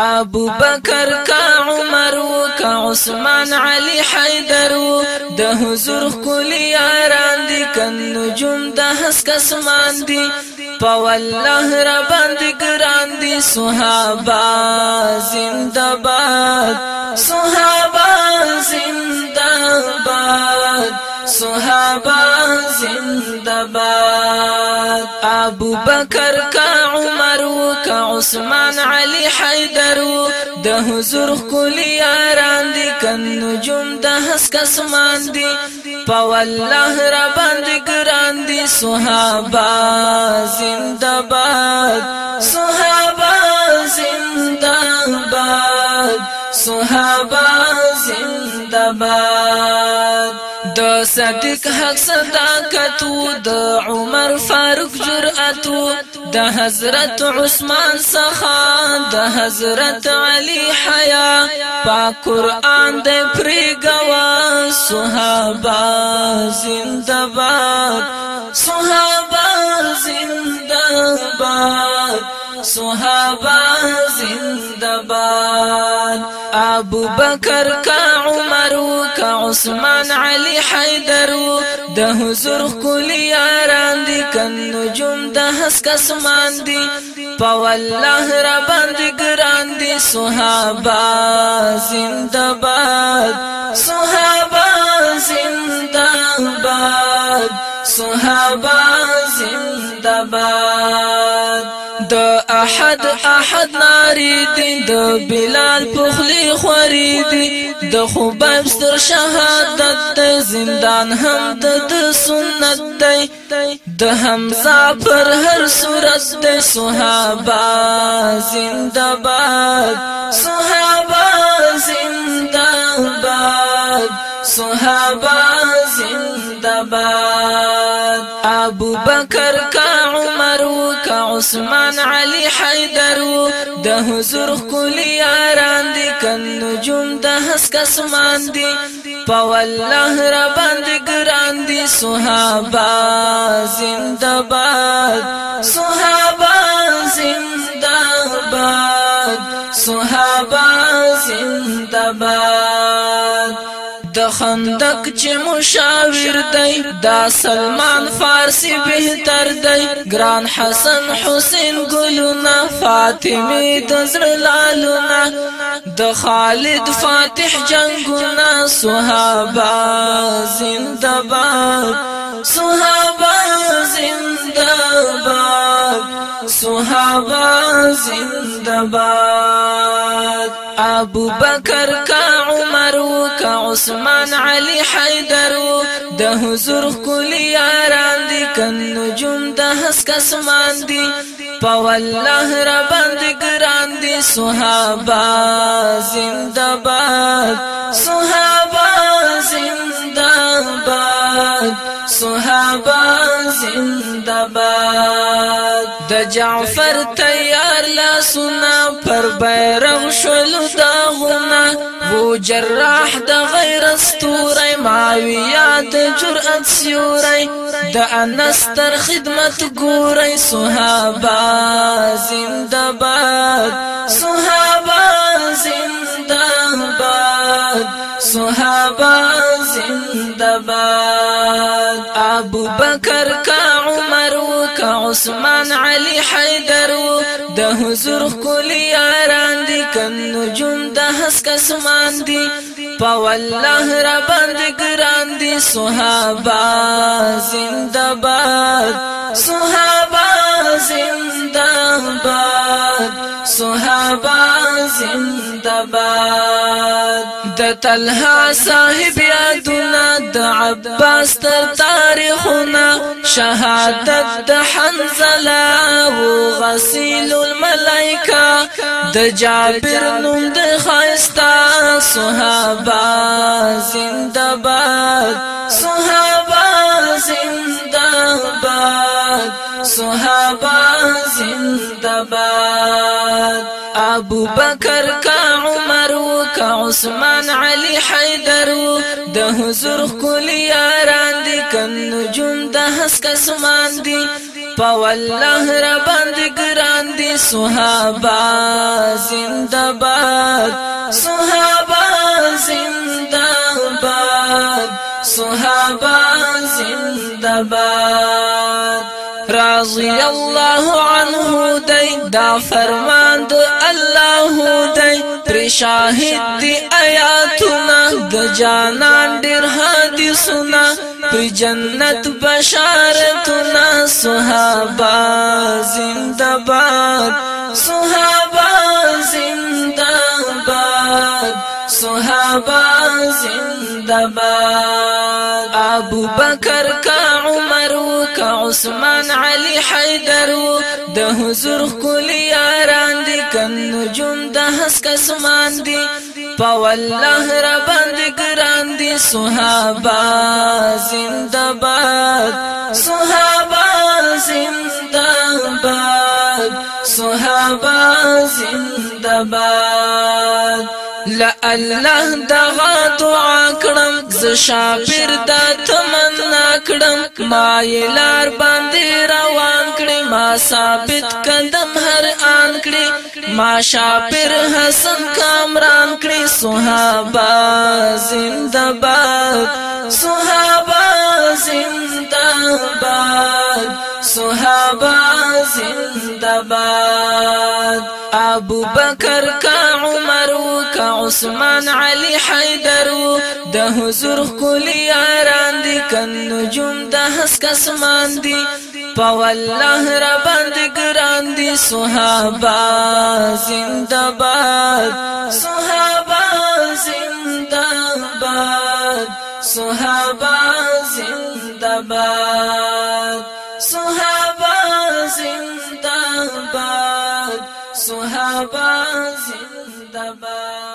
ابو بکر کا عمر و کا عثمان علی حیدر و د حضور کلی یاران دی کن نجوم د حس کسمان دی په والله را باندې ګران دی صحابه زنده‌باد صحابه زنده‌باد صحابه زنده‌باد بکر کا عمر کا عثمان علی حیدر د حضور کلی یاران دي کنجم د حس کسمان دي په والله را باندې ګران دي صحابه زنده باد صحابه زنده باد صحابه زنده باد صدق حق صداقت د عمر فاروق جرأت د حضرت عثمان سخا د حضرت علي حيا با قران د پریګوا صحابه زندباد صحابه زندباد صحابه زندباد ابو بکر کا عمر عثمان علی حیدر وو د حضور کولی یاران دي کنو جم د حس کسمان دي په والله را باندې ګران دي صحابه زنده باد صحابه زنده باد صحابه زنده باد احد احد ناری دی د بلال پخلی خوري دی د خباب ستر شهادت د زندان هم د سنت دی د حمزه پر هر صورت د صحابه زنده باد صحابه زنده باد صحابه زنده باد ابو بکر کا عثمان علي حیدر د حضور کلی یاران دي کنجوم د حسک اسمان دي په والله را باندې ګران دي صحابه زنده باد صحابه زنده باد صحابه زنده باد د خندق چې مشاور دی دا سلمان فارسی بهتر دی ګران حسن حسین ګلونا فاطمه د زړه لالونا د خالد فاتح جنگونا صحابه زندباد صحابه زندباد صحابه زندباد ابو بکر کا عمر کا عثمان علی حیدر د حضور کلی یاران دي کن نجوم د حس کسمان دي په والله را باندې ګران دي صحابه زندباد صحابه زندباد صحابه زندباد د جعفر تیار سنا پر بیرغ شول غنا وو جراح د غیر استوري معاویه یاد جرأت سیوری د انس تر خدمت ګورای صحابه زندباد صحابه زندباد صحابه زندباد ابو بکر کا عثمان علي حیدر د حضور کولی یاران دي کنو جون د حس کسمان دي په والله را باندې ګران دي صحابه زنده‌باد صحابه زنده‌باد صحابه زنده‌باد طلحه صاحب یادونه د عباس تر تاریخونه شهادت د حنزله او غسیل الملائکه د جابر نوم د خاستا صحابه زنده باد صحابه زنده باد صحابه زنده باد ابو بکر کا که عثمان علی حیدر و د حضور خپل یاران دي کن نجوم د حسک اسمان دي په والله را باندې ګران دي صحابه زنده باد صحابه زنده باد صحابه زنده باد رضی الله عنه دی دا فرمان د الله دی پر شاهد دی آیاتنا د جانان ډیر حدیثنا پر جنت بشارتنا صحابه زنده باد صحابه زنده باد صحابه زنده باد ابو بکر کا عمر کا عثمان علی حیدر د حضور کلی یاران دي کن جو دهس کسمان دی په والله را باندې ګران دی صحابه زنده باد صحابه زنده باد صحابه زنده باد لا الله دغه دعا کړم ز شاپر د تمنا کړم ما یې لار باندې روان ما ثابت قدم هر آن کړي ما شاپر حسن کامران کړي صحابه زندباد صحابه زندباد صحابه زندباد ابو بکر کا عمر کا عثمان علی حیدر د حضور کلی یاران دي کنه جون د حس کسمان دي په والله را باندې ګران دي صحابه زنده باد صحابه زنده باد صحابه زنده باد صحابه زنده باد صحابه زنده باد